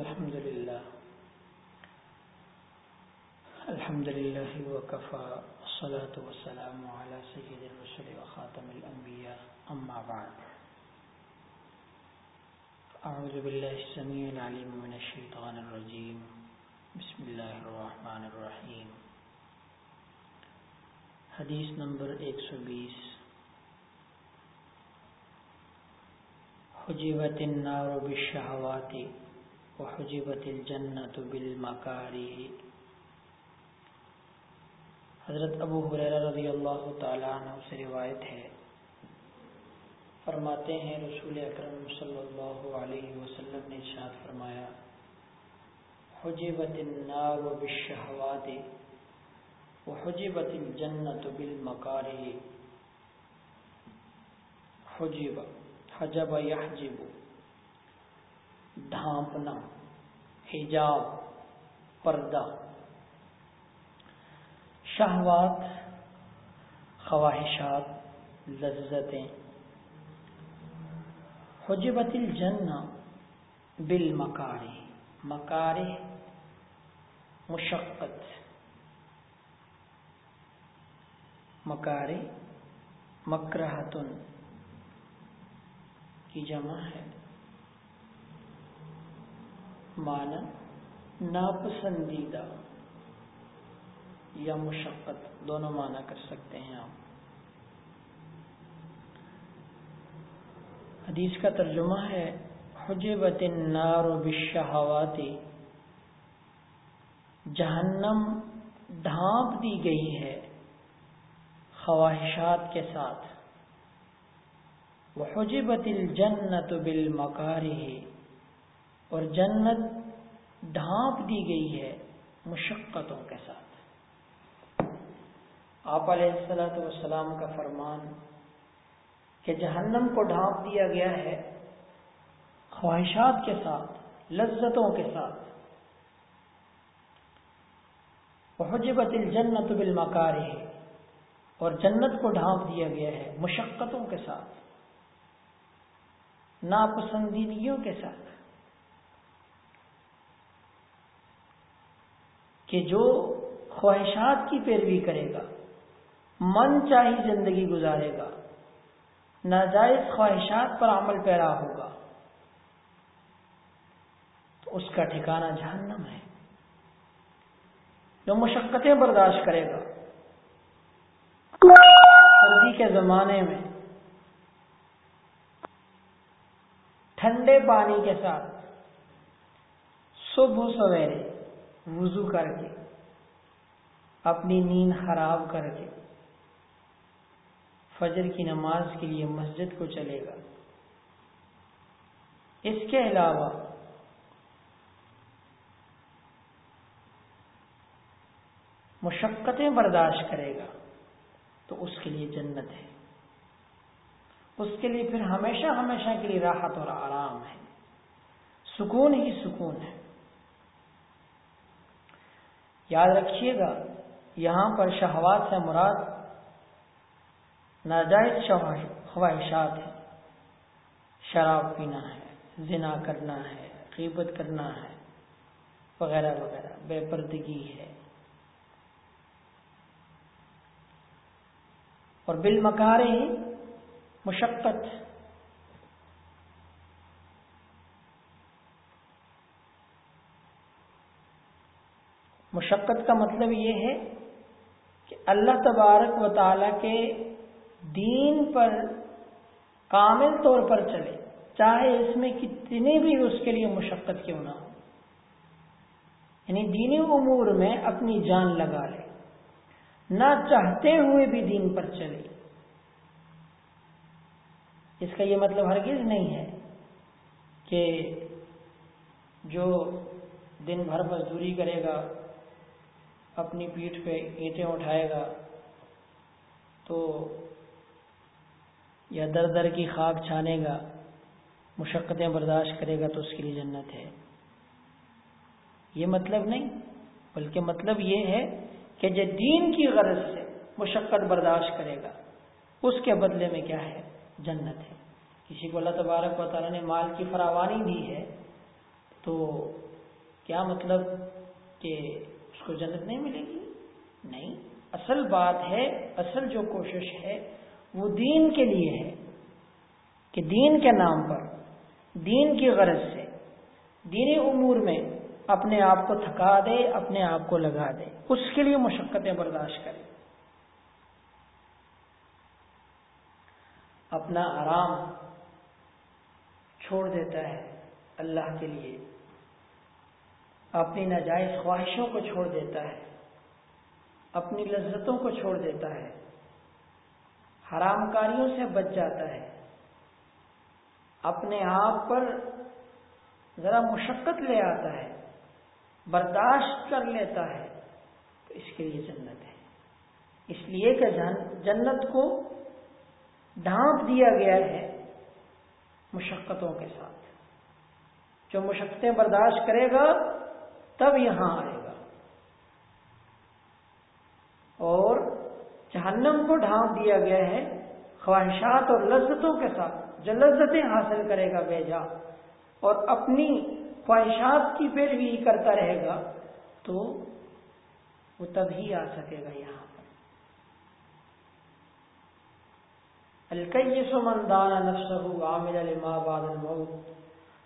الحمد لله. الحمد لله وكفى. الصلاة والسلام على سيد الرسل وخاتم الأنبياء. أما بعد. أعوذ بالله السميع العليم من الشيطان الرجيم. بسم الله الرحمن الرحيم. حدیث نمبر ایک سو بیس. حجبت النار بالشہوات وحجبت الجنة بالمکاری۔ حضرت ابو حریرہ رضی اللہ تعالیٰ عنہ سے روایت ہے۔ فرماتے ہیں، رسول اکرم صلی اللہ علیہ وسلم نے ارشاد فرمایا، حجبت النار بالشہوات وحجبت الجنة بالمکاری۔ حجب حجب یحجب۔ ڈھانپنا، حجاب، پردہ۔ شہوات، خواہشات، لذتیں۔ حجبت الجنہ بالمکاری مکاری مشقت۔ مکاری مکرہتن کی جمع ہے۔ مانا ناپسندیدہ یا مشقت، دونوں معنی کر سکتے ہیں آپ۔ حدیث کا ترجمہ ہے، حجبت النار بالشہوات۔ جہنم ڈھانپ دی گئی ہے خواہشات کے ساتھ۔ وحجبت الجنت بالمکارہ۔ اور جنت ڈھانپ دی گئی ہے مشقتوں کے ساتھ۔ آپ علیہ السلاۃ والسلام کا فرمان کہ جہنم کو ڈھانپ دیا گیا ہے خواہشات کے ساتھ، لذتوں کے ساتھ۔ حجبت الجنت بالمکارہ اور جنت کو ڈھانپ دیا گیا ہے مشقتوں کے ساتھ، ناپسندیدگیوں کے ساتھ۔ کہ جو خواہشات کی پیروی کرے گا، من چاہی زندگی گزارے گا، ناجائز خواہشات پر عمل پیرا ہوگا۔ تو اس کا ٹھکانہ جہنم ہے۔ جو مشقتیں برداشت کرے گا۔ سردی کے زمانے میں ٹھنڈے پانی کے ساتھ صبح سویرے وضو کر کے، اپنی نیند خراب کر کے، فجر کی نماز کے لیے مسجد کو چلے گا۔ اس کے علاوہ، مشقتیں برداشت کرے گا تو اس کے لیے جنت ہے۔ اس کے لیے پھر ہمیشہ ہمیشہ کے لیے راحت اور آرام ہے۔ سکون ہی سکون ہے۔ یاد رکھیے گا، یہاں پر شہوات سے مراد ناجائز خواہشات ہیں۔ شراب پینا ہے، زنا کرنا ہے قیبت کرنا ہے، وغیرہ وغیرہ، بے پردگی ہے۔ اور بالمکارے ہی مشقت مشقت کا مطلب یہ ہے کہ اللہ تبارک و تعالی کے دین پر کامل طور پر چلے، چاہے اس میں کتنی بھی اس کے لیے مشقت کیوں نہ ہو۔ یعنی دینی امور میں اپنی جان لگا لے، نہ چاہتے ہوئے بھی دین پر چلے۔ اس کا یہ مطلب ہرگز نہیں ہے کہ جو دن بھر مزدوری کرے گا اپنی پیٹھ پہ اینٹیں اٹھائے گا تو یا در در کی خاک چھانے گا، مشقتیں برداشت کرے گا تو اس کے لیے جنت ہے۔ یہ مطلب نہیں، بلکہ مطلب یہ ہے کہ جو دین کی غرض سے مشقت برداشت کرے گا، اس کے بدلے میں کیا ہے؟ جنت ہے۔ کسی کو اللہ تبارک و تعالیٰ نے مال کی فراوانی دی ہے تو کیا مطلب کہ اس کو جنت نہیں ملے گی؟ نہیں۔ اصل بات ہے، اصل جو کوشش ہے، وہ دین کے لیے ہے کہ دین کے نام پر، دین کی غرض سے، دینی امور میں اپنے آپ کو تھکا دے، اپنے آپ کو لگا دے، اس کے لیے مشقتیں برداشت کرے۔ اپنا آرام چھوڑ دیتا ہے اللہ کے لیے۔ اپنی ناجائز خواہشوں کو چھوڑ دیتا ہے، اپنی لذتوں کو چھوڑ دیتا ہے حرام کاریوں سے بچ جاتا ہے۔ اپنے آپ پر ذرا مشقت لے آتا ہے، برداشت کر لیتا ہے، تو اس کے لیے جنت ہے۔ اس لیے کہ جنت کو ڈھانپ دیا گیا ہے مشقتوں کے ساتھ۔ جو مشقتیں برداشت کرے گا تب یہاں آئے گا۔ اور جہنم کو ڈھانپ دیا گیا ہے خواہشات اور لذتوں کے ساتھ، جو لذتیں حاصل کرے گا بے جا اور اپنی خواہشات کی پیروی کرتا رہے گا، تو وہ تبھی آ سکے گا یہاں پر۔ الکیس من دان نفسه عامل لما بعد الموت،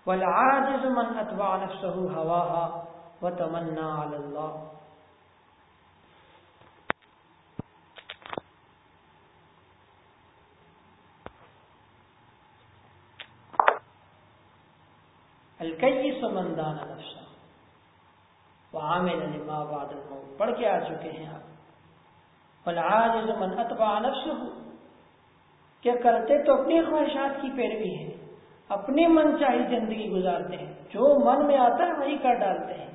والعاجز من اتبع نفسه هواها وتمنى على الله. الکئی سمندان نفسا وہ عامل لما بعد الموت. پڑھ کے آ چکے ہیں آپ. والعاجز من اتبع نفسه. کیا کرتے تو اپنی خواہشات کی پیروی ہے اپنی من چاہی زندگی گزارتے ہیں. جو من میں آتا ہے وہی کر ڈالتے ہیں.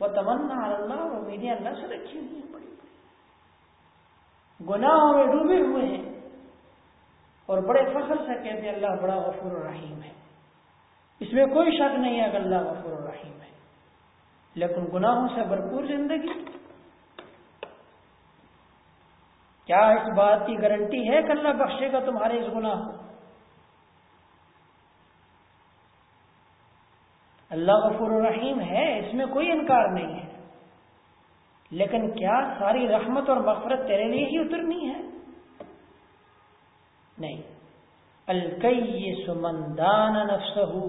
وہ تمنا اللہ اور امیدیں اللہ سے رکھی ہوئی ہیں بڑی بڑی گناہوں میں ڈوبے ہوئے ہیں اور بڑے فخر سے کہتے ہیں اللہ بڑا غفور الرحیم ہے۔ اس میں کوئی شک نہیں ہے کہ اللہ غفور الرحیم ہے۔ لیکن گناہوں سے بھرپور زندگی۔ کیا اس بات کی گارنٹی ہے کہ اللہ بخشے گا تمہارے اس گناہ کو؟ اللہ غفور الرحیم ہے، اس میں کوئی انکار نہیں ہے۔ لیکن کیا ساری رحمت اور مغفرت تیرے لیے ہی اترنی ہے؟ نہیں۔ الکئی سمندان نفسہ۔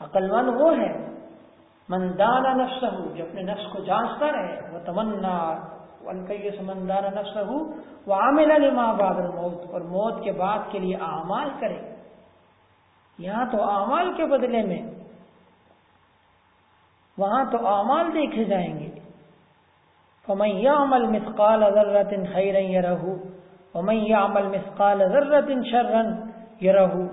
عقل مند وہ ہے مندان نفس ہو جو اپنے نفس کو جانچتا رہے۔ وہ تمنا الکئی سمندان نفس ہو وہ عامل لما بعد الموت، اور موت کے بعد کے لیے اعمال کرے۔ یہاں تو اعمال کے بدلے میں وہاں تو اعمال دیکھے جائیں گے۔ فمن يعمل مثقال ذرة خيرا يره، ومن يعمل مثقال ذرة شرا يره۔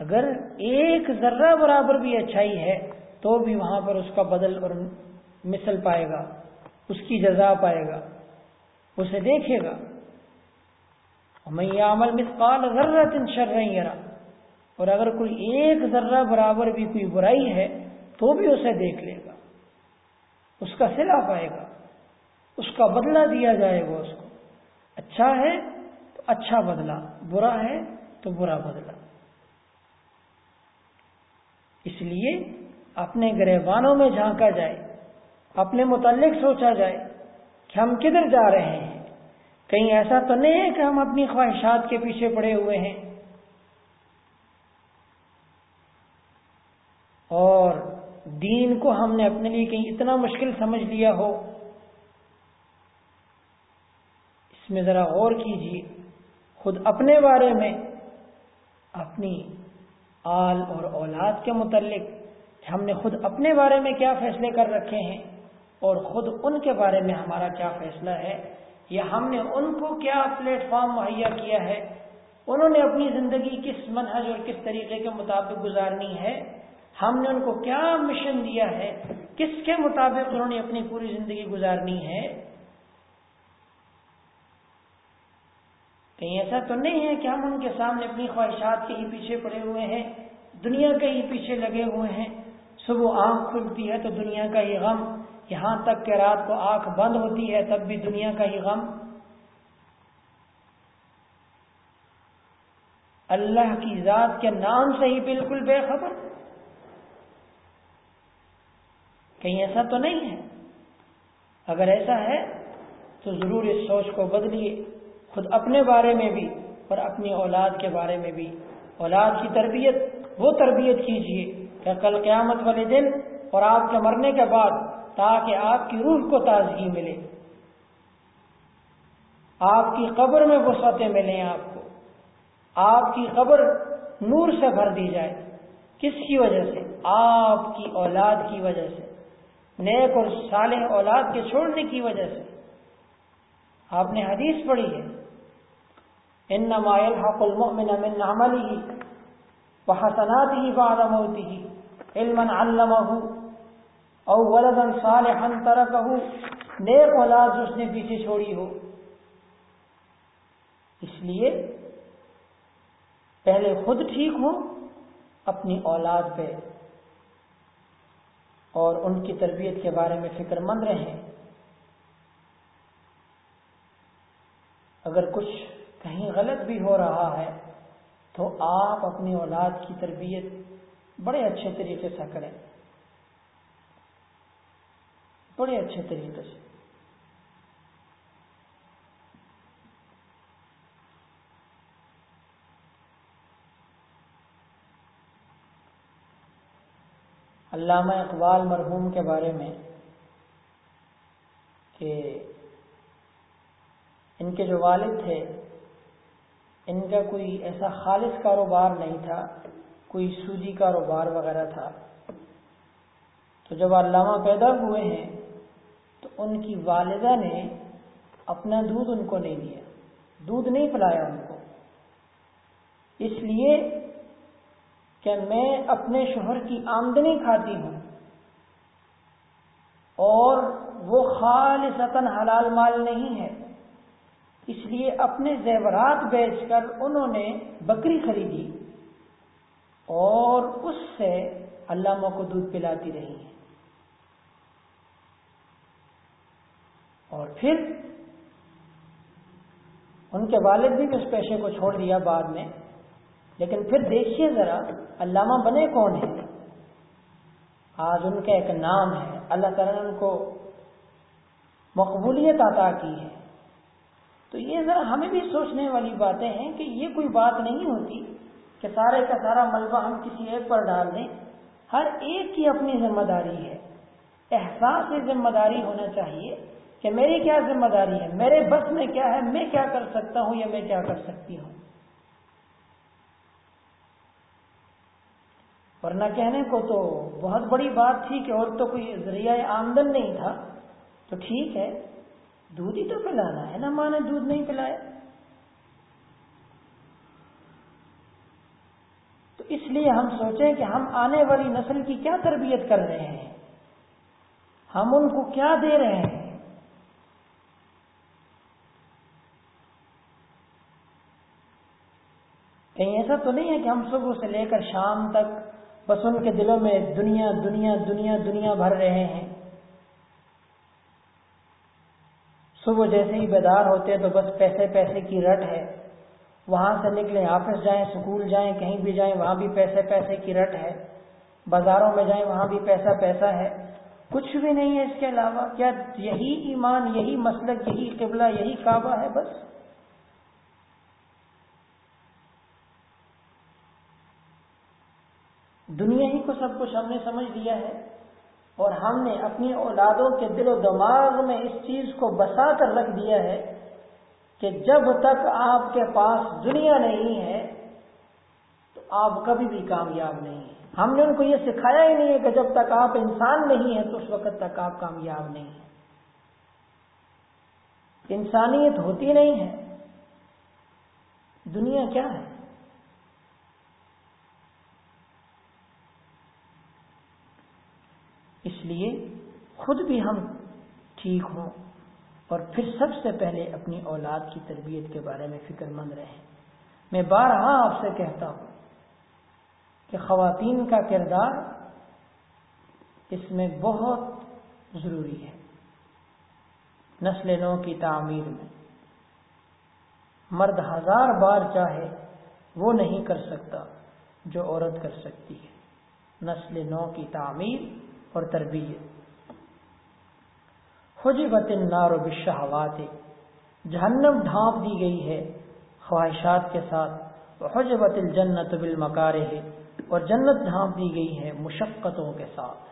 اگر ایک ذرہ برابر بھی اچھائی ہے، تو بھی وہاں پر اس کا بدل اور مثل پائے گا، اس کی جزا پائے گا، اسے دیکھے گا۔ میں عمل مثقال ذرہ تن شر اور اگر کوئی ایک ذرہ برابر بھی کوئی برائی ہے تو بھی اسے دیکھ لے گا۔ اس کا سلا پائے گا۔ اس کا بدلہ دیا جائے گا اس کو۔ اچھا ہے تو اچھا بدلہ، برا ہے تو برا بدلہ۔ اس لیے اپنے گریبانوں میں جھانکا جائے، اپنے متعلق سوچا جائے کہ ہم کدھر جا رہے ہیں۔ کہیں ایسا تو نہیں ہے کہ ہم اپنی خواہشات کے پیچھے پڑے ہوئے ہیں۔ اور دین کو ہم نے اپنے لیے کہیں اتنا مشکل سمجھ لیا ہو۔ اس میں ذرا غور کیجیے۔ خود اپنے بارے میں اپنی آل اور اولاد کے متعلق ہم نے خود اپنے بارے میں کیا فیصلے کر رکھے ہیں اور خود ان کے بارے میں ہمارا کیا فیصلہ ہے یا ہم نے ان کو کیا پلیٹ فارم مہیا کیا ہے؟ انہوں نے اپنی زندگی کس منحج اور کس طریقے کے مطابق گزارنی ہے؟ ہم نے ان کو کیا مشن دیا ہے؟ کس کے مطابق انہوں نے اپنی پوری زندگی گزارنی ہے؟ کہیں ایسا تو نہیں ہے کہ ہم ان کے سامنے اپنی خواہشات کے ہی پیچھے پڑے ہوئے ہیں، دنیا کے ہی پیچھے لگے ہوئے ہیں، صبح آنکھ کھلتی ہے تو دنیا کا ہی غم، یہاں تک کہ رات کو آنکھ بند ہوتی ہے تب بھی دنیا کا ہی غم۔ اللہ کی ذات کے نام سے ہی بالکل بے خبر۔ کہیں ایسا تو نہیں ہے۔ اگر ایسا ہے تو ضرور اس سوچ کو بدلیے۔ خود اپنے بارے میں بھی اور اپنی اولاد کے بارے میں بھی۔ اولاد کی تربیت، وہ تربیت کیجیے کہ کل قیامت والے دن اور آپ کے مرنے کے بعد تاکہ آپ کی روح کو تازگی ملے۔ آپ کی قبر میں وسعتیں ملیں آپ کو۔ آپ کی قبر نور سے بھر دی جائے۔ کس کی وجہ سے؟ آپ کی اولاد کی وجہ سے۔ نیک اور صالح اولاد کے چھوڑنے کی وجہ سے۔ آپ نے حدیث پڑھی ہے ان نمائل حق المؤمن من عمله وحسناته بعد موته علما علمه او ولدا صالحا تركه نیک اولاد اس نے پیچھے چھوڑی ہو۔ اس لیے پہلے خود ٹھیک ہو، اپنی اولاد پہ اور ان کی تربیت کے بارے میں فکر مند رہیں۔ اگر کچھ کہیں غلط بھی ہو رہا ہے، تو آپ اپنی اولاد کی تربیت بڑے اچھے طریقے سے کریں۔ بڑے اچھے طریقے سے۔ علامہ اقبال مرحوم کے بارے میں کہ ان کے جو والد تھے، ان کا کوئی ایسا خالص کاروبار نہیں تھا، کوئی سوجی کاروبار وغیرہ تھا۔ تو جب علامہ پیدا ہوئے ہیں، تو ان کی والدہ نے اپنا دودھ ان کو نہیں دیا۔ دودھ نہیں پلایا ان کو۔ اس لیے کہ میں اپنے شوہر کی آمدنی کھاتی ہوں اور وہ خالصتاً حلال مال نہیں ہے۔ اس لیے اپنے زیورات بیچ کر انہوں نے بکری خریدی اور اس سے علامہ کو دودھ پلاتی رہی ہیں۔ اور پھر ان کے والد بھی اس پیشے کو چھوڑ دیا بعد میں۔ لیکن پھر دیکھیے ذرا علامہ بنے کون ہیں؟ آج ان کا ایک نام ہے اللہ تعالیٰ نے ان کو مقبولیت عطا کی ہے۔ تو یہ ذرا ہمیں بھی سوچنے والی باتیں ہیں کہ یہ کوئی بات نہیں ہوتی کہ سارے کا سارا ملبہ ہم کسی ایک پر ڈال دیں۔ ہر ایک کی اپنی ذمہ داری ہے۔ احساس ذمہ داری ہونا چاہیے کہ میری کیا ذمہ داری ہے؟ میرے بس میں کیا ہے؟ میں کیا کر سکتا ہوں یا میں کیا کر سکتی ہوں؟ ورنہ کہنے کو تو بہت بڑی بات تھی کہ اور تو کوئی ذریعہ آمدن نہیں تھا۔ تو ٹھیک ہے، دودھ ہی تو پلانا ہے نا ماں نے دودھ نہیں پلایا تو اس لیے ہم سوچیں کہ ہم آنے والی نسل کی کیا تربیت کر رہے ہیں؟ ہم ان کو کیا دے رہے ہیں؟ کہیں ایسا تو نہیں ہے کہ ہم صبح سے لے کر شام تک بس ان کے دلوں میں دنیا دنیا دنیا دنیا بھر رہے ہیں۔ صبح جیسے ہی بیدار ہوتے ہیں تو بس پیسے پیسے کی رٹ ہے۔ وہاں سے نکلیں آفس جائیں، سکول جائیں، کہیں بھی جائیں، وہاں بھی پیسے پیسے کی رٹ ہے۔ بازاروں میں جائیں، وہاں بھی پیسہ پیسہ ہے۔ کچھ بھی نہیں ہے اس کے علاوہ۔ کیا یہی ایمان، یہی مسلک، یہی قبلہ، یہی کعبہ ہے بس؟ دنیا ہی کو سب کچھ ہم نے سمجھ لیا ہے اور ہم نے اپنی اولادوں کے دل و دماغ میں اس چیز کو بسا کر رکھ دیا ہے کہ جب تک آپ کے پاس دنیا نہیں ہے تو آپ کبھی بھی کامیاب نہیں ہیں۔ ہم نے ان کو یہ سکھایا ہی نہیں ہے کہ جب تک آپ انسان نہیں ہیں تو اس وقت تک آپ کامیاب نہیں ہیں۔ انسانیت ہوتی نہیں ہے۔ دنیا کیا ہے؟ اس لیے خود بھی ہم ٹھیک ہوں اور پھر سب سے پہلے اپنی اولاد کی تربیت کے بارے میں فکر مند رہیں۔ میں بارہا آپ سے کہتا ہوں کہ خواتین کا کردار اس میں بہت ضروری ہے۔ نسل نو کی تعمیر میں مرد ہزار بار چاہے وہ نہیں کر سکتا جو عورت کر سکتی ہے۔ نسل نو کی تعمیر اور تربیت۔ حجبت النار بالشہوات جہنم ڈھانپ دی گئی ہے خواہشات کے ساتھ۔ حجبت الجنت بالمکارہ اور جنت ڈھانپ دی گئی ہے مشقتوں کے ساتھ۔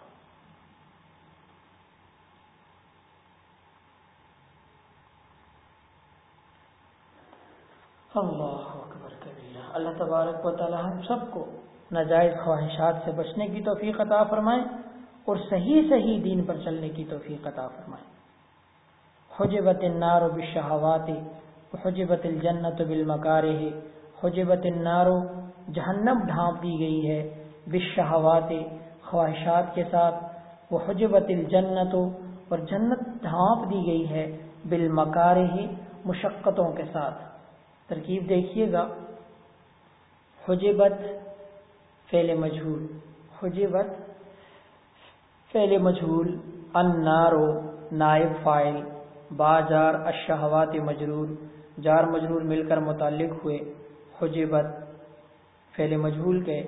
اللہ اکبر کبیرہ۔ اللہ تبارک و تعالی ہم سب کو ناجائز خواہشات سے بچنے کی توفیق عطا فرمائیں اور صحیح صحیح دین پر چلنے کی توفیق عطا فرمائیں حجبت النار بالشہوات، حجبت الجنت بالمکارہ، حجبت النار جہنم ڈھانپ دی گئی ہے بالشہوات، خواہشات کے ساتھ۔ وہ حجبت الجنت اور جنت ڈھانپ دی گئی ہے بالمکارہ، مشقتوں کے ساتھ۔ ترکیب دیکھیے گا۔ حجبت فعل مجہول، حجبت فعل مجہول النارو نائب فائل باجار الشہوات مجرور، جار مجرور مل کر متعلق ہوئے، حجبت، فعل مجہول کے،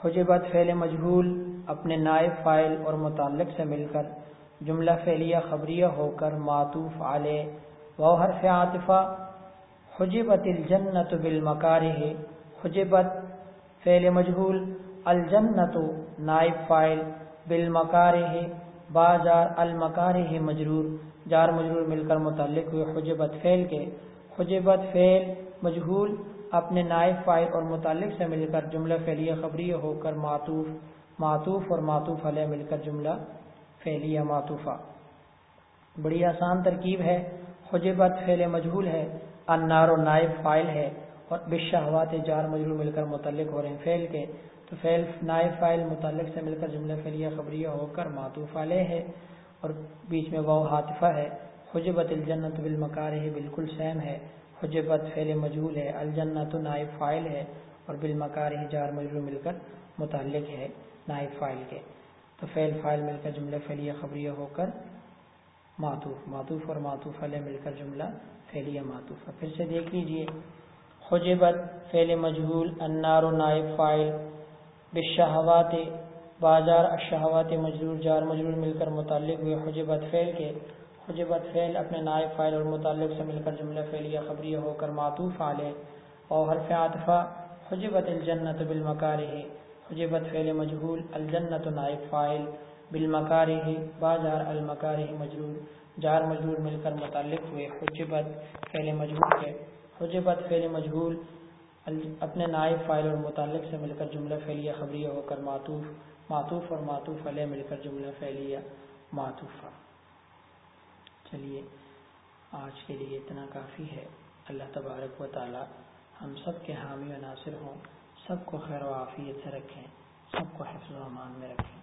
حجبت، فعل مجہول اپنے نائب فائل اور متعلق سے مل کر، جملہ فعلیہ خبریہ ہو کر معطوف علیہ و حرف عاطفہ، حجبت الجنت بالمکارہ، حجبت، فعل مجہول الجنت نائب فائل بالمکارہ باجار المکارہ مجرور جار مجرور مل کر متعلق ہوئے حجبت فعل کے۔ حجبت فعل مجہول اپنے نائب فائل اور متعلق سے مل کر جملہ فعلیہ خبریہ ہو کر معطوف معطوف اور معطوف علیہ مل کر جملہ فعلیہ معطوفہ۔ بڑی آسان ترکیب ہے۔ حجبت فعل مجہول ہے، انار و نائب فائل ہے اور بشہوات جار مجرور مل کر متعلق ہو رہے ہیں فعل کے۔ تو فعل نائب فائل متعلق سے مل کر جملہ فعلیہ خبریہ ہو کر معطوف علیہ ہے اور بیچ میں واؤ حاطفہ ہے۔ حجبت الجنت بالمکارہ بالکل سیم ہے۔ حجبت فعل مجہول ہے۔ الجنت نائب فائل ہے اور بالمکارہ جار مجرور مل کر متعلق ہے نائب فائل کے۔ تو فعل فائل مل کر جملہ فعلیہ خبریہ ہو کر معطوف معطوف اور معطوف علیہ مل کر جملہ فعلیہ معطوف۔ پھر سے دیکھ لیجیے۔ حجبت فعل مجہول، النار و نائب فائل بشہوات بازار الشہوات، مجرور جار مجرور مل کر متعلق ہوئے حجبت فعل کے۔ حجبت فعل اپنے نائب فائل اور متعلق سے مل کر جملہ فعلیہ خبریہ ہو کر معطوف علیہ اور حرف عاطفہ حجبت الجنت بالمکارہ۔ حجبت فعل مجہول، الجنت نائب فائل۔ بالمکارہ، بازار المکارہ مجرور۔ جار مجرور مل کر متعلق ہوئے حجبت فعل مجہول کے۔ حجبت فعل مجہول اپنے نائب فائل اور متعلق سے مل کر جملہ فعلیہ خبریہ ہو کر معطوف معطوف اور معطوف علیہ مل کر جملہ فعلیہ معطوفہ۔ چلیے، آج کے لیے اتنا کافی ہے۔ اللہ تبارک و تعالی ہم سب کے حامی و ناصر ہوں۔ سب کو خیر و عافیت سے رکھیں، سب کو حفظ و امان میں رکھیں۔